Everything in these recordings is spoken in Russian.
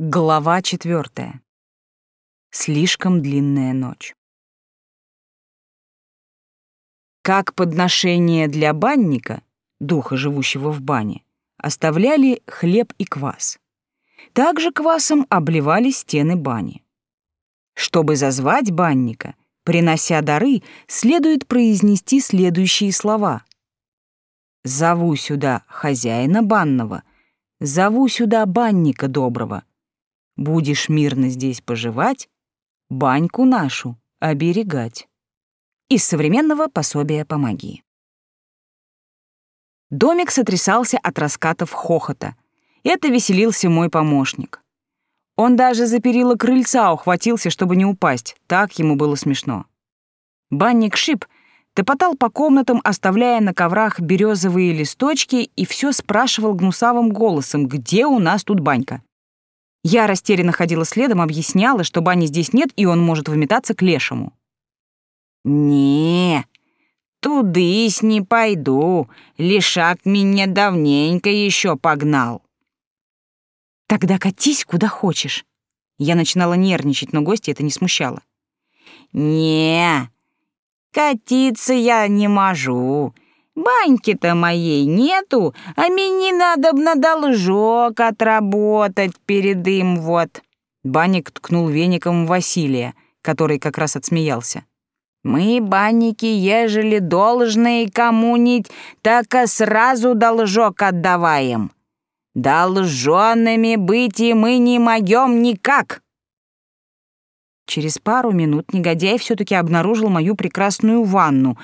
Глава четвертая. Слишком длинная ночь. Как подношение для банника, духа, живущего в бане, оставляли хлеб и квас. Также квасом обливали стены бани. Чтобы зазвать банника, принося дары, следует произнести следующие слова. «Зову сюда хозяина банного, зову сюда банника доброго, Будешь мирно здесь поживать, баньку нашу оберегать. Из современного пособия по магии. Домик сотрясался от раскатов хохота. Это веселился мой помощник. Он даже за перила крыльца ухватился, чтобы не упасть. Так ему было смешно. Банник Шип топотал по комнатам, оставляя на коврах березовые листочки, и все спрашивал гнусавым голосом, где у нас тут банька. Я растерянно ходила следом, объясняла, что бани здесь нет, и он может выметаться к лешему. «Не, тудысь не пойду, лишак меня давненько еще погнал». «Тогда катись куда хочешь». Я начинала нервничать, но гости это не смущало. «Не, катиться я не могу. Баньки-то моей нету, а мне надо б на должок отработать перед им вот». Банник ткнул веником Василия, который как раз отсмеялся. «Мы, банники, ежели должные кому-нибудь, так и сразу должок отдаваем. Долженными быть и мы не могем никак». Через пару минут негодяй все таки обнаружил мою прекрасную ванну,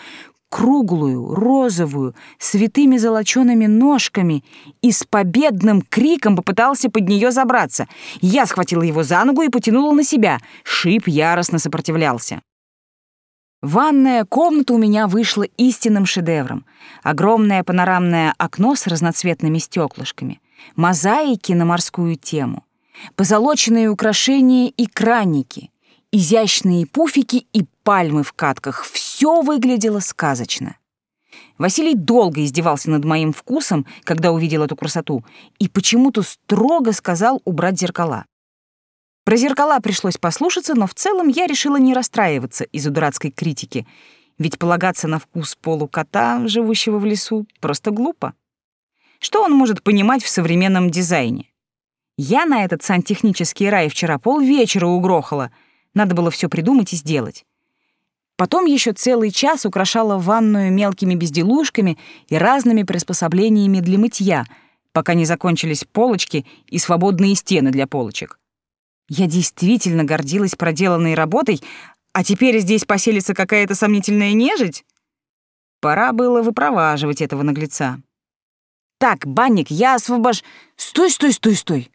круглую, розовую, с витыми золочеными ножками и с победным криком попытался под нее забраться. Я схватила его за ногу и потянула на себя. Шип яростно сопротивлялся. Ванная комната у меня вышла истинным шедевром. Огромное панорамное окно с разноцветными стеклышками, мозаики на морскую тему, позолоченные украшения и краники, изящные пуфики и пальмы в катках — все выглядело сказочно. Василий долго издевался над моим вкусом, когда увидел эту красоту, и почему-то строго сказал убрать зеркала. Про зеркала пришлось послушаться, но в целом я решила не расстраиваться из-за дурацкой критики, ведь полагаться на вкус полукота, живущего в лесу, просто глупо. Что он может понимать в современном дизайне? Я на этот сантехнический рай вчера полвечера угрохала — надо было все придумать и сделать. Потом еще целый час украшала ванную мелкими безделушками и разными приспособлениями для мытья, пока не закончились полочки и свободные стены для полочек. Я действительно гордилась проделанной работой, а теперь здесь поселится какая-то сомнительная нежить? Пора было выпроваживать этого наглеца. «Так, банник, я освобож...» «Стой, стой, стой, стой!»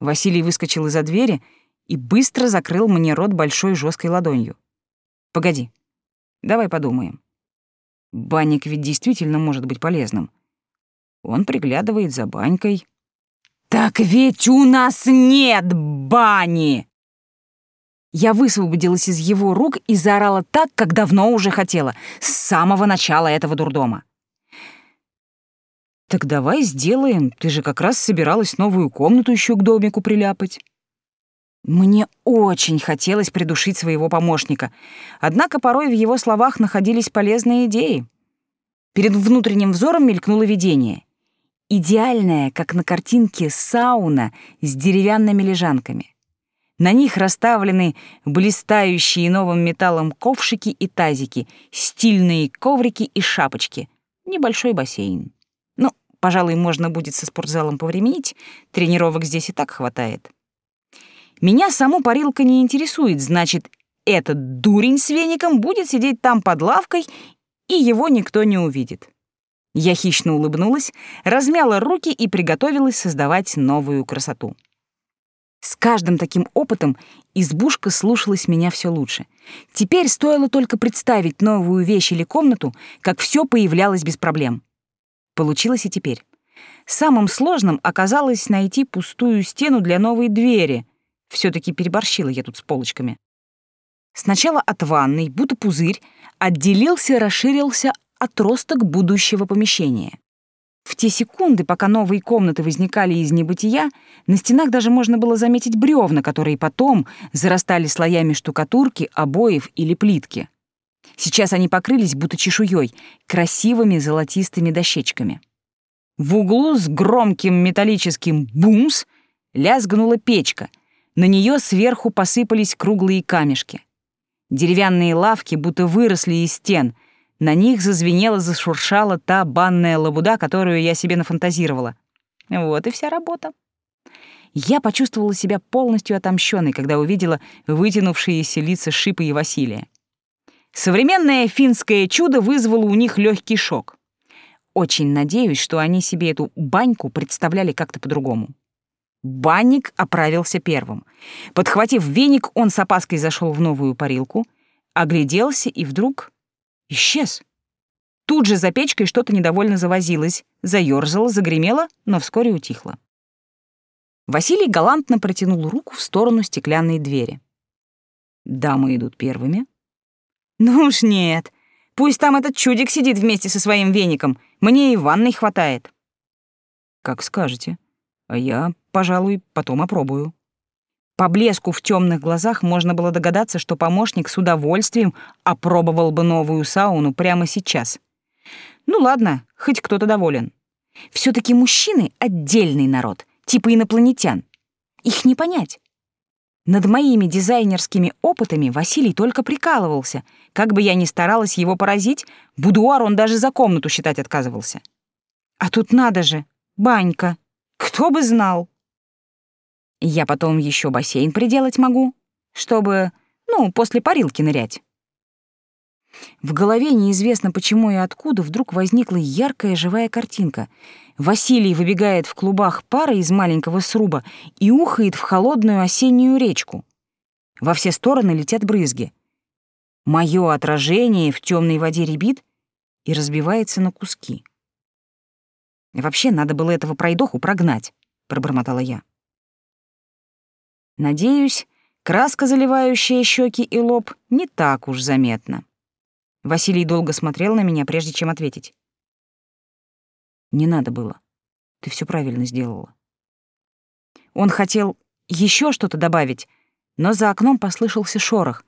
Василий выскочил из-за двери и быстро закрыл мне рот большой жесткой ладонью. «Погоди, давай подумаем. Банник ведь действительно может быть полезным. Он приглядывает за банькой». «Так ведь у нас нет бани!» Я высвободилась из его рук и заорала так, как давно уже хотела, с самого начала этого дурдома. «Так давай сделаем, ты же как раз собиралась новую комнату еще к домику приляпать». Мне очень хотелось придушить своего помощника, однако порой в его словах находились полезные идеи. Перед внутренним взором мелькнуло видение. Идеальная, как на картинке, сауна с деревянными лежанками. На них расставлены блистающие новым металлом ковшики и тазики, стильные коврики и шапочки, небольшой бассейн. Ну, пожалуй, можно будет со спортзалом повременить, тренировок здесь и так хватает. Меня саму парилка не интересует, значит, этот дурень с веником будет сидеть там под лавкой, и его никто не увидит. Я хищно улыбнулась, размяла руки и приготовилась создавать новую красоту. С каждым таким опытом избушка слушалась меня все лучше. Теперь стоило только представить новую вещь или комнату, как все появлялось без проблем. Получилось и теперь. Самым сложным оказалось найти пустую стену для новой двери, все таки переборщила я тут с полочками. Сначала от ванной, будто пузырь, отделился, расширился отросток будущего помещения. В те секунды, пока новые комнаты возникали из небытия, на стенах даже можно было заметить бревна, которые потом зарастали слоями штукатурки, обоев или плитки. Сейчас они покрылись будто чешуей, красивыми золотистыми дощечками. В углу с громким металлическим «бумс» лязгнула печка. На нее сверху посыпались круглые камешки. Деревянные лавки будто выросли из стен. На них зазвенела, зашуршала та банная лабуда, которую я себе нафантазировала. Вот и вся работа. Я почувствовала себя полностью отомщенной, когда увидела вытянувшиеся лица Шипа и Василия. Современное финское чудо вызвало у них легкий шок. Очень надеюсь, что они себе эту баньку представляли как-то по-другому. Банник оправился первым. Подхватив веник, он с опаской зашел в новую парилку, огляделся и вдруг исчез. Тут же за печкой что-то недовольно завозилось, заёрзало, загремело, но вскоре утихло. Василий галантно протянул руку в сторону стеклянной двери. Дамы идут первыми. Ну уж нет. Пусть там этот чудик сидит вместе со своим веником. Мне и ванной хватает. Как скажете. А я, пожалуй, потом опробую. По блеску в темных глазах можно было догадаться, что помощник с удовольствием опробовал бы новую сауну прямо сейчас. Ну ладно, хоть кто-то доволен. все таки мужчины — отдельный народ, типа инопланетян. Их не понять. Над моими дизайнерскими опытами Василий только прикалывался. Как бы я ни старалась его поразить, будуар он даже за комнату считать отказывался. А тут надо же, банька. Кто бы знал. Я потом еще бассейн приделать могу, чтобы, ну, после парилки нырять. В голове неизвестно почему и откуда вдруг возникла яркая живая картинка. Василий выбегает в клубах пара из маленького сруба и ухает в холодную осеннюю речку. Во все стороны летят брызги. Моё отражение в темной воде ребит и разбивается на куски. «Вообще надо было этого пройдоху прогнать», — пробормотала я. Надеюсь, краска, заливающая щеки и лоб, не так уж заметна. Василий долго смотрел на меня, прежде чем ответить. «Не надо было. Ты все правильно сделала». Он хотел еще что-то добавить, но за окном послышался шорох,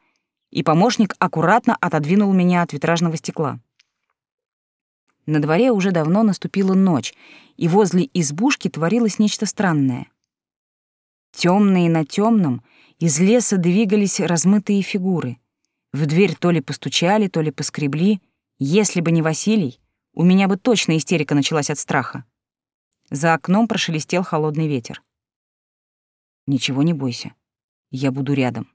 и помощник аккуратно отодвинул меня от витражного стекла. На дворе уже давно наступила ночь, и возле избушки творилось нечто странное. Темные на темном из леса двигались размытые фигуры — в дверь то ли постучали, то ли поскребли. Если бы не Василий, у меня бы точно истерика началась от страха. За окном прошелестел холодный ветер. «Ничего не бойся. Я буду рядом».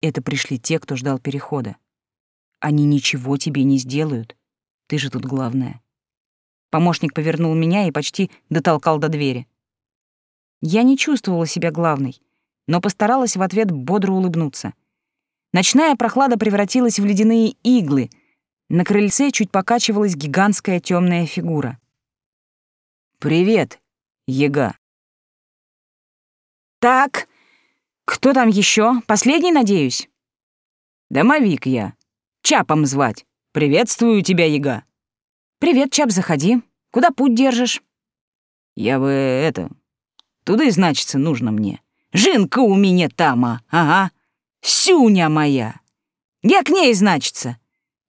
Это пришли те, кто ждал перехода. Они ничего тебе не сделают. Ты же тут главная. Помощник повернул меня и почти дотолкал до двери. Я не чувствовала себя главной, но постаралась в ответ бодро улыбнуться. Ночная прохлада превратилась в ледяные иглы. На крыльце чуть покачивалась гигантская темная фигура. «Привет, Ега». «Так, кто там еще? Последний, надеюсь?» «Домовик я. Чапом звать. Приветствую тебя, Ега». «Привет, Чап, заходи. Куда путь держишь?» «Я бы это... Туда и значится нужно мне. Жинка у меня тама, ага». Сюня моя! Я к ней, значится.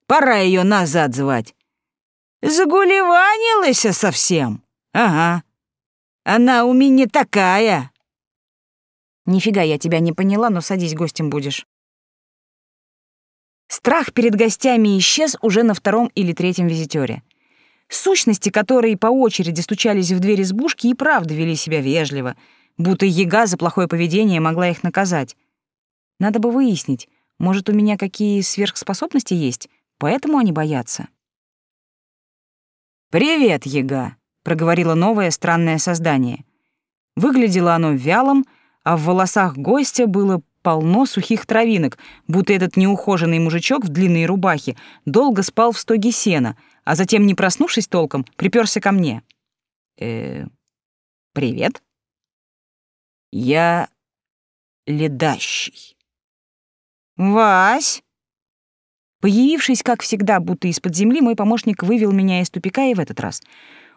Пора ее назад звать. Загулеванилась совсем. Ага. Она у меня такая. Нифига я тебя не поняла, но садись, гостем будешь. Страх перед гостями исчез уже на втором или третьем визитёре. Сущности, которые по очереди стучались в дверь избушки, и правда вели себя вежливо, будто яга за плохое поведение могла их наказать. Надо бы выяснить, может, у меня какие сверхспособности есть, поэтому они боятся. «Привет, Ега», — проговорило новое странное создание. Выглядело оно вялым, а в волосах гостя было полно сухих травинок, будто этот неухоженный мужичок в длинной рубахе долго спал в стоге сена, а затем, не проснувшись толком, приперся ко мне. э привет. Я ледащий. «Вась!» Появившись, как всегда, будто из-под земли, мой помощник вывел меня из тупика и в этот раз.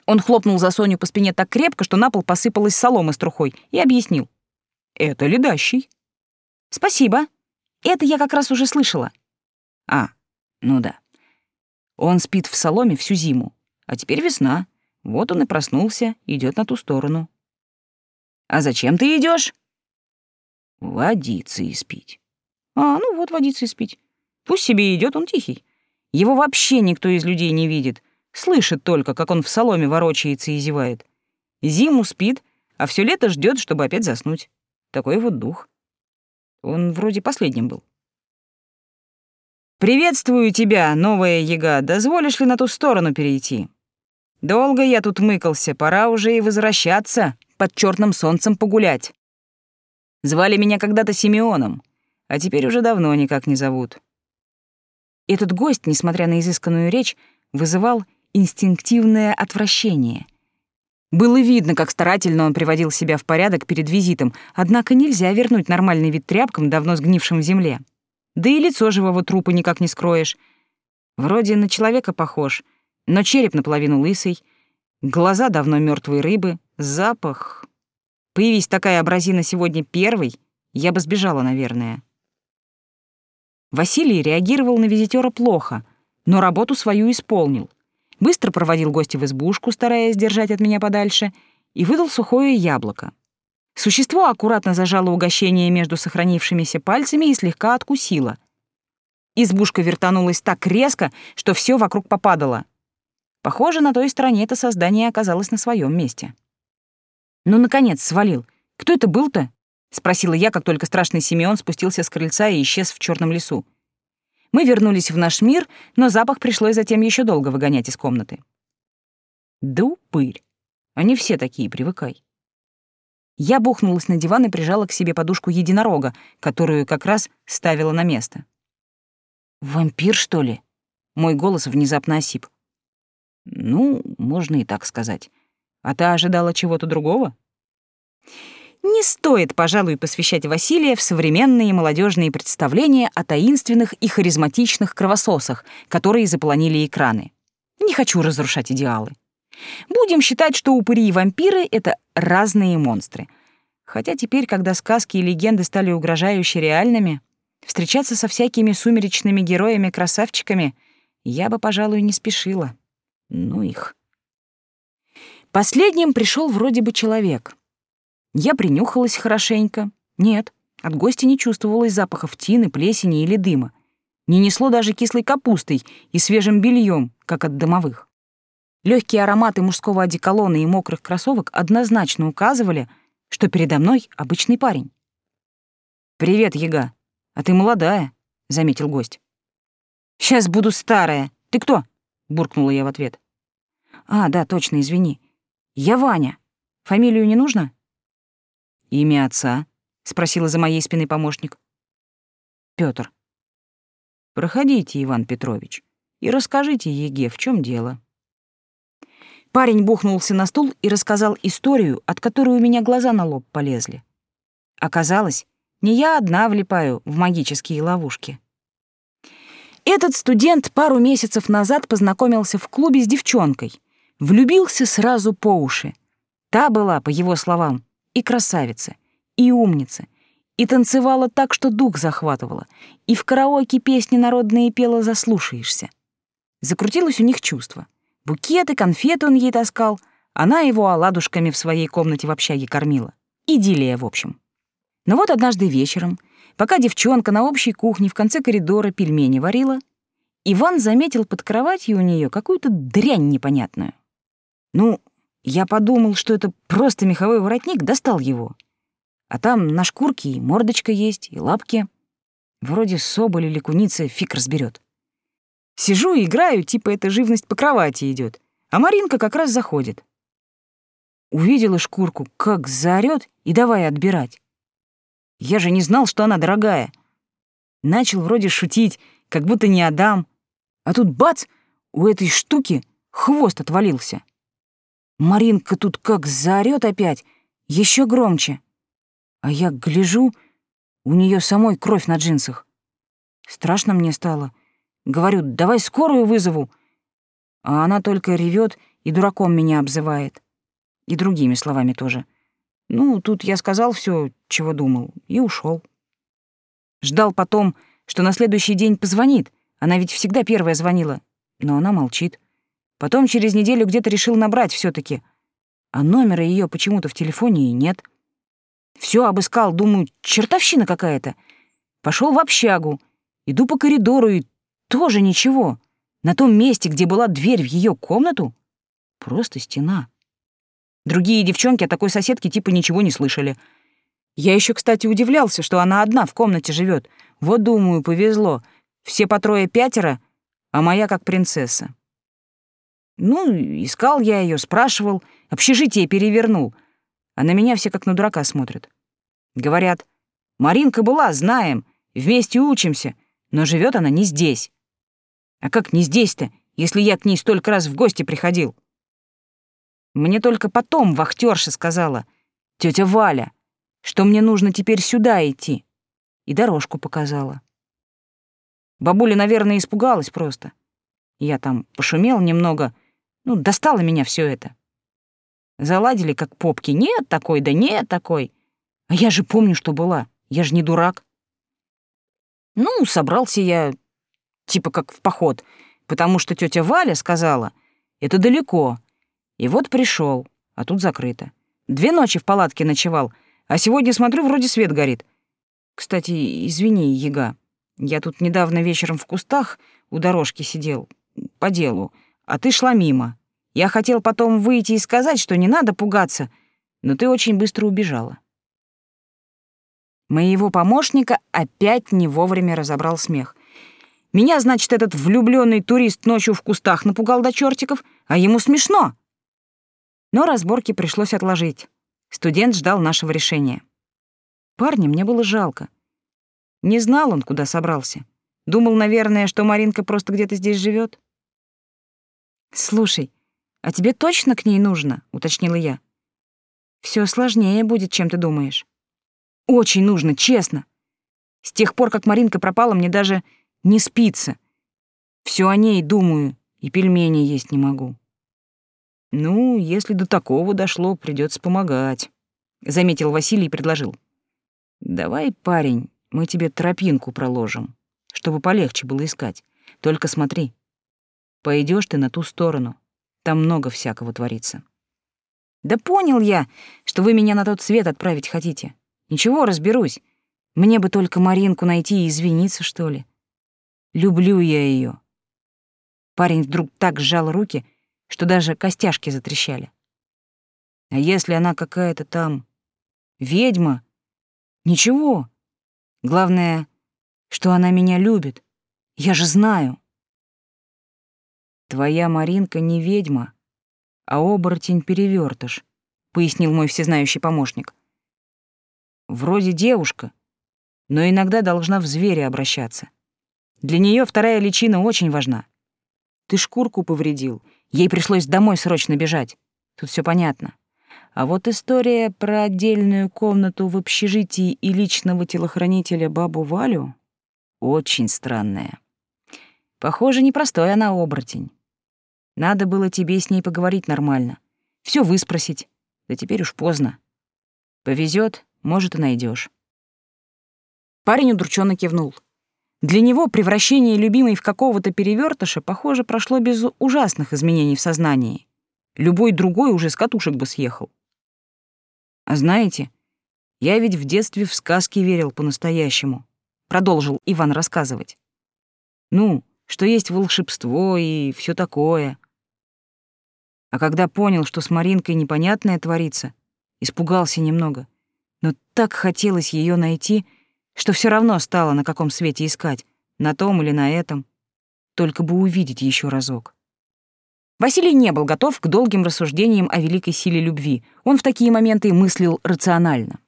Он хлопнул за Соню по спине так крепко, что на пол посыпалась солома с трухой, и объяснил. «Это ледащий». «Спасибо. Это я как раз уже слышала». «А, ну да. Он спит в соломе всю зиму, а теперь весна. Вот он и проснулся, идет на ту сторону». «А зачем ты идешь? «Водиться и спить». «А, ну вот водиться и спить. Пусть себе идет, он тихий. Его вообще никто из людей не видит, Слышит только, как он в соломе ворочается и зевает. Зиму спит, а все лето ждет, чтобы опять заснуть. Такой вот дух. Он вроде последним был. «Приветствую тебя, новая яга. Дозволишь ли на ту сторону перейти? Долго я тут мыкался, пора уже и возвращаться, под черным солнцем погулять. Звали меня когда-то Симеоном, а теперь уже давно никак не зовут». Этот гость, несмотря на изысканную речь, вызывал инстинктивное отвращение. Было видно, как старательно он приводил себя в порядок перед визитом, однако нельзя вернуть нормальный вид тряпкам, давно сгнившим в земле. Да и лицо живого трупа никак не скроешь. Вроде на человека похож, но череп наполовину лысый, глаза давно мертвой рыбы, запах... Появись такая образина сегодня первой, я бы сбежала, наверное. Василий реагировал на визитера плохо, но работу свою исполнил быстро проводил гостя в избушку, стараясь держать от меня подальше, и выдал сухое яблоко. Существо аккуратно зажало угощение между сохранившимися пальцами и слегка откусило. Избушка вертанулась так резко, что все вокруг попадало. Похоже, на той стороне это создание оказалось на своем месте. «Ну, наконец, свалил. Кто это был-то?» — спросила я, как только страшный Симеон спустился с крыльца и исчез в черном лесу. Мы вернулись в наш мир, но запах пришлось затем еще долго выгонять из комнаты. Да упырь. Они все такие, привыкай. Я бухнулась на диван и прижала к себе подушку единорога, которую как раз ставила на место. «Вампир, что ли?» Мой голос внезапно осип. «Ну, можно и так сказать. А ты ожидала чего-то другого?» Не стоит, пожалуй, посвящать Василия в современные молодежные представления о таинственных и харизматичных кровососах, которые заполонили экраны. Не хочу разрушать идеалы. Будем считать, что упыри и вампиры — это разные монстры. Хотя теперь, когда сказки и легенды стали угрожающе реальными, встречаться со всякими сумеречными героями-красавчиками я бы, пожалуй, не спешила. Ну их. Последним пришел вроде бы человек — я принюхалась хорошенько. Нет, от гостя не чувствовалось запахов тины, плесени или дыма. Не несло даже кислой капустой и свежим бельем, как от домовых. Легкие ароматы мужского одеколона и мокрых кроссовок однозначно указывали, что передо мной обычный парень. «Привет, Яга. А ты молодая», — заметил гость. «Сейчас буду старая. Ты кто?» — буркнула я в ответ. «А, да, точно, извини. Я Ваня. Фамилию не нужно?» «Имя отца?» — спросила за моей спиной помощник. Пётр. «Проходите, Иван Петрович, и расскажите Еге, в чем дело». Парень бухнулся на стул и рассказал историю, от которой у меня глаза на лоб полезли. Оказалось, не я одна влипаю в магические ловушки. Этот студент пару месяцев назад познакомился в клубе с девчонкой. Влюбился сразу по уши. Та была, по его словам, и красавица, и умница, и танцевала так, что дух захватывала, и в караоке песни народные пела «Заслушаешься». Закрутилось у них чувство. Букеты, конфеты он ей таскал, она его оладушками в своей комнате в общаге кормила. Идиллия, в общем. Но вот однажды вечером, пока девчонка на общей кухне в конце коридора пельмени варила, Иван заметил под кроватью у нее какую-то дрянь непонятную. Ну, я подумал, что это просто меховой воротник, достал его. А там на шкурке и мордочка есть, и лапки. Вроде соболь или куница, фиг разберет. Сижу и играю, типа эта живность по кровати идет, а Маринка как раз заходит. Увидела шкурку, как заорёт, и давай отбирать. Я же не знал, что она дорогая. Начал вроде шутить, как будто не отдам. А тут бац, у этой штуки хвост отвалился. Маринка тут как заорёт опять, еще громче. А я гляжу, у нее самой кровь на джинсах. Страшно мне стало. Говорю, давай скорую вызову. А она только ревет и дураком меня обзывает. И другими словами тоже. Ну, тут я сказал все, чего думал, и ушел. Ждал потом, что на следующий день позвонит. Она ведь всегда первая звонила. Но она молчит. Потом через неделю где-то решил набрать все таки А номера ее почему-то в телефоне и нет. Все обыскал, думаю, чертовщина какая-то. Пошел в общагу. Иду по коридору и тоже ничего. На том месте, где была дверь в ее комнату, просто стена. Другие девчонки о такой соседке типа ничего не слышали. Я еще, кстати, удивлялся, что она одна в комнате живет. Вот, думаю, повезло. Все по трое-пятеро, а моя как принцесса. Ну, искал я ее, спрашивал, общежитие перевернул. А на меня все как на дурака смотрят. Говорят, Маринка была, знаем, вместе учимся, но живет она не здесь. А как не здесь-то, если я к ней столько раз в гости приходил? Мне только потом вахтерша сказала, тетя Валя, что мне нужно теперь сюда идти, и дорожку показала. Бабуля, наверное, испугалась просто. Я там пошумел немного, ну, достало меня все это. Заладили, как попки. Нет такой, да нет такой. А я же помню, что была. Я же не дурак. Ну, собрался я типа как в поход, потому что тетя Валя сказала, это далеко. И вот пришел, а тут закрыто. Две ночи в палатке ночевал, а сегодня смотрю, вроде свет горит. Кстати, извини, Яга, я тут недавно вечером в кустах у дорожки сидел, по делу, а ты шла мимо. Я хотел потом выйти и сказать, что не надо пугаться, но ты очень быстро убежала. Моего помощника опять не вовремя разобрал смех. Меня, значит, этот влюбленный турист ночью в кустах напугал до чертиков, а ему смешно. Но разборки пришлось отложить. Студент ждал нашего решения. Парня мне было жалко. Не знал он, куда собрался. Думал, наверное, что Маринка просто где-то здесь живет. «Слушай, а тебе точно к ней нужно?» — уточнила я. Все сложнее будет, чем ты думаешь». «Очень нужно, честно. С тех пор, как Маринка пропала, мне даже не спится. Все о ней думаю, и пельмени есть не могу. Ну, если до такого дошло, придется помогать, заметил Василий и предложил. Давай, парень, мы тебе тропинку проложим, чтобы полегче было искать. Только смотри, пойдешь ты на ту сторону. Там много всякого творится. Да понял я, что вы меня на тот свет отправить хотите. Ничего, разберусь. Мне бы только Маринку найти и извиниться, что ли. Люблю я ее. Парень вдруг так сжал руки, что даже костяшки затрещали. А если она какая-то там ведьма? Ничего. Главное, что она меня любит. Я же знаю. Твоя Маринка не ведьма, а оборотень-перевертыш, пояснил мой всезнающий помощник. Вроде девушка, но иногда должна в зверя обращаться. Для нее вторая личина очень важна. Ты шкурку повредил, ей пришлось домой срочно бежать. Тут все понятно. А вот история про отдельную комнату в общежитии и личного телохранителя бабу Валю очень странная. Похоже, непростой она оборотень. Надо было тебе с ней поговорить нормально, все выспросить. Да теперь уж поздно. Повезет, может, и найдешь. Парень удрученно кивнул. Для него превращение любимой в какого-то перевертыша, похоже, прошло без ужасных изменений в сознании. Любой другой уже с катушек бы съехал. А знаете, я ведь в детстве в сказки верил по-настоящему, продолжил Иван рассказывать. Ну, что есть волшебство и все такое. А когда понял, что с Маринкой непонятное творится, испугался немного. Но так хотелось ее найти — что все равно стало на каком свете искать, на том или на этом, только бы увидеть еще разок. Василий не был готов к долгим рассуждениям о великой силе любви. Он в такие моменты мыслил рационально.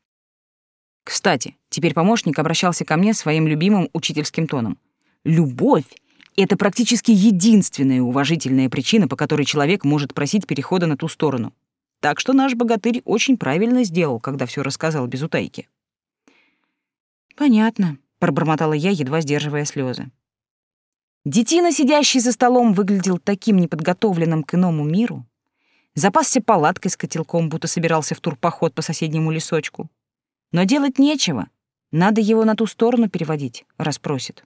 Кстати, теперь помощник обращался ко мне своим любимым учительским тоном. Любовь — это практически единственная уважительная причина, по которой человек может просить перехода на ту сторону. Так что наш богатырь очень правильно сделал, когда все рассказал без утайки. «Понятно», — пробормотала я, едва сдерживая слезы. Детина, сидящий за столом, выглядел таким неподготовленным к иному миру, запасся палаткой с котелком, будто собирался в турпоход по соседнему лесочку. Но делать нечего, надо его на ту сторону переводить, расспросит.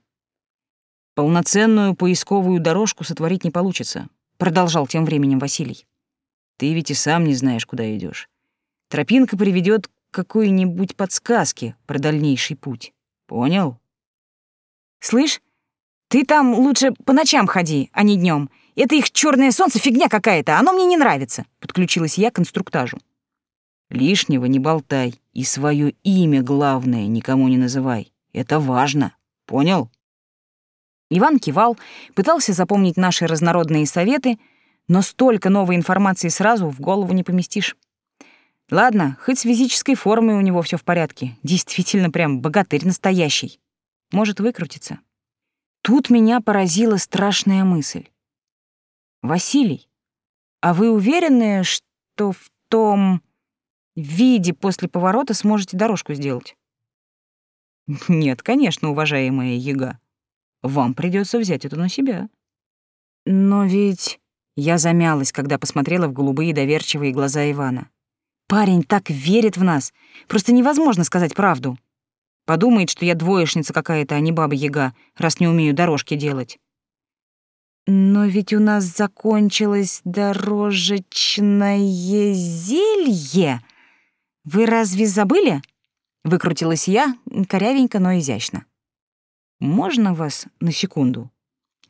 Полноценную поисковую дорожку сотворить не получится, продолжал тем временем Василий. Ты ведь и сам не знаешь, куда идешь. Тропинка приведет какой-нибудь подсказке про дальнейший путь. Понял? Слышь, ты там лучше по ночам ходи, а не днем. Это их черное солнце фигня какая-то, оно мне не нравится, подключилась я к инструктажу. Лишнего не болтай и свое имя главное никому не называй. Это важно. Понял? Иван кивал, пытался запомнить наши разнородные советы, но столько новой информации сразу в голову не поместишь. Ладно, хоть с физической формой у него все в порядке. Действительно прям богатырь настоящий. Может выкрутиться. Тут меня поразила страшная мысль. «Василий, а вы уверены, что в том виде после поворота сможете дорожку сделать?» «Нет, конечно, уважаемая Яга. Вам придется взять это на себя». «Но ведь...» Я замялась, когда посмотрела в голубые доверчивые глаза Ивана. «Парень так верит в нас. Просто невозможно сказать правду. Подумает, что я двоечница какая-то, а не баба-яга, раз не умею дорожки делать». «Но ведь у нас закончилось дорожечное зелье. Вы разве забыли?» Выкрутилась я, корявенько, но изящно. «Можно вас на секунду?»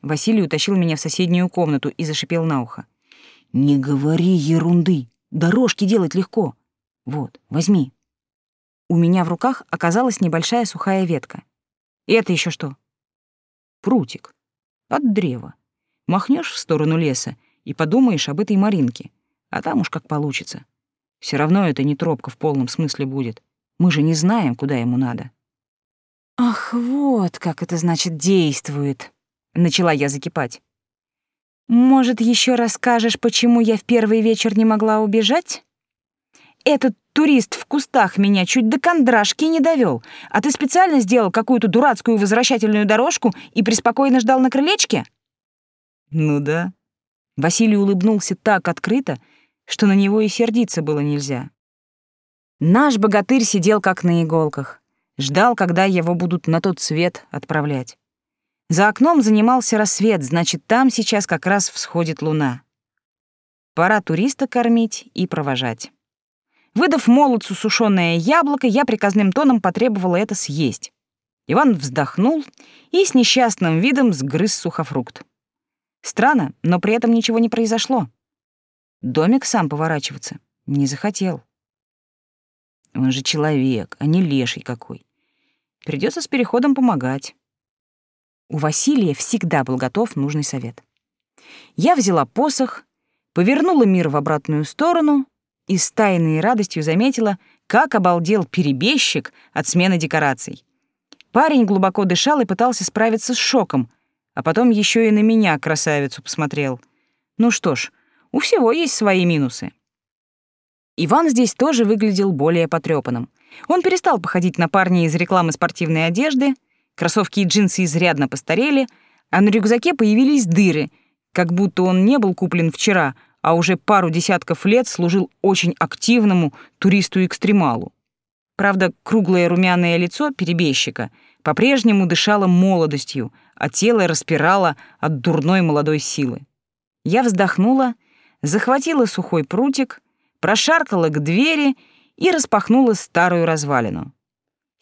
Василий утащил меня в соседнюю комнату и зашипел на ухо. «Не говори ерунды. Дорожки делать легко. Вот, возьми». У меня в руках оказалась небольшая сухая ветка. И это еще что? Прутик. От древа. Махнешь в сторону леса и подумаешь об этой Маринке. А там уж как получится. Все равно это не тропка в полном смысле будет. Мы же не знаем, куда ему надо. Ах, вот как это значит действует. Начала я закипать. Может, еще расскажешь, почему я в первый вечер не могла убежать? Этот турист в кустах меня чуть до кондрашки не довел, а ты специально сделал какую-то дурацкую возвращательную дорожку и преспокойно ждал на крылечке? Ну да. Василий улыбнулся так открыто, что на него и сердиться было нельзя. Наш богатырь сидел как на иголках, ждал, когда его будут на тот свет отправлять. За окном занимался рассвет, значит, там сейчас как раз всходит луна. Пора туриста кормить и провожать. Выдав молодцу сушеное яблоко, я приказным тоном потребовала это съесть. Иван вздохнул и с несчастным видом сгрыз сухофрукт. Странно, но при этом ничего не произошло. Домик сам поворачиваться не захотел. Он же человек, а не леший какой. Придется с переходом помогать. У Василия всегда был готов нужный совет. Я взяла посох, повернула мир в обратную сторону и с тайной радостью заметила, как обалдел перебежчик от смены декораций. Парень глубоко дышал и пытался справиться с шоком, а потом еще и на меня, красавицу, посмотрел. Ну что ж, у всего есть свои минусы. Иван здесь тоже выглядел более потрепанным. Он перестал походить на парня из рекламы спортивной одежды, Кроссовки и джинсы изрядно постарели, а на рюкзаке появились дыры, как будто он не был куплен вчера, а уже пару десятков лет служил очень активному туристу-экстремалу. Правда, круглое румяное лицо перебежчика по-прежнему дышало молодостью, а тело распирало от дурной молодой силы. Я вздохнула, захватила сухой прутик, прошаркала к двери и распахнула старую развалину.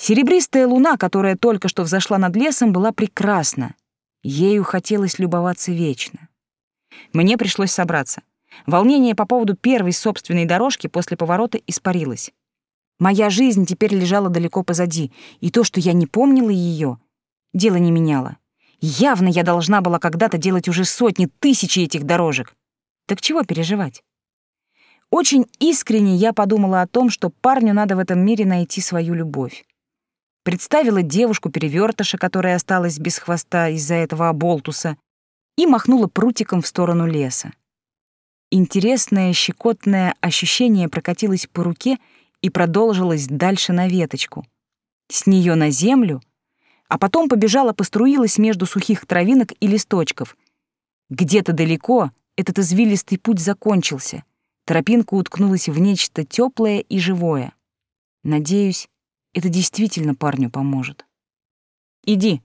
Серебристая луна, которая только что взошла над лесом, была прекрасна. Ею хотелось любоваться вечно. Мне пришлось собраться. Волнение по поводу первой собственной дорожки после поворота испарилось. Моя жизнь теперь лежала далеко позади, и то, что я не помнила ее, дело не меняло. Явно я должна была когда-то делать уже сотни, тысячи этих дорожек. Так чего переживать? Очень искренне я подумала о том, что парню надо в этом мире найти свою любовь представила девушку-перевертыша, которая осталась без хвоста из-за этого оболтуса, и махнула прутиком в сторону леса. Интересное щекотное ощущение прокатилось по руке и продолжилось дальше на веточку. С нее на землю, а потом побежала, поструилась между сухих травинок и листочков. Где-то далеко этот извилистый путь закончился. Тропинка уткнулась в нечто теплое и живое. Надеюсь, это действительно парню поможет. «Иди,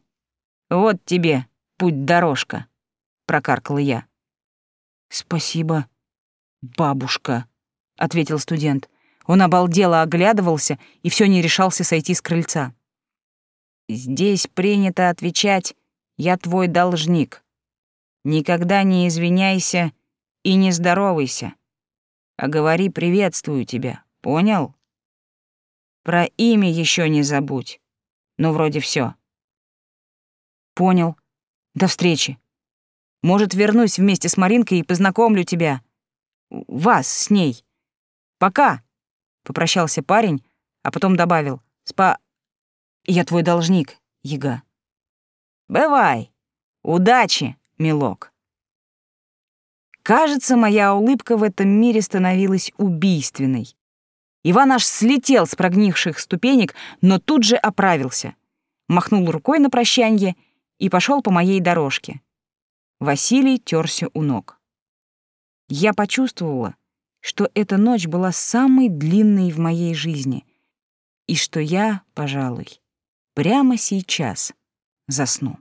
вот тебе путь-дорожка», — прокаркала я. «Спасибо, бабушка», — ответил студент. Он обалдело оглядывался и все не решался сойти с крыльца. «Здесь принято отвечать «Я твой должник». Никогда не извиняйся и не здоровайся, а говори «приветствую тебя», понял? Про имя еще не забудь. Ну, вроде все. Понял. До встречи. Может, вернусь вместе с Маринкой и познакомлю тебя. Вас с ней. Пока попрощался парень, а потом добавил: "Спа Я твой должник, Яга". Бывай. Удачи, милок. Кажется, моя улыбка в этом мире становилась убийственной. Иван аж слетел с прогнивших ступенек, но тут же оправился, махнул рукой на прощанье и пошел по моей дорожке. Василий терся у ног. Я почувствовала, что эта ночь была самой длинной в моей жизни и что я, пожалуй, прямо сейчас засну.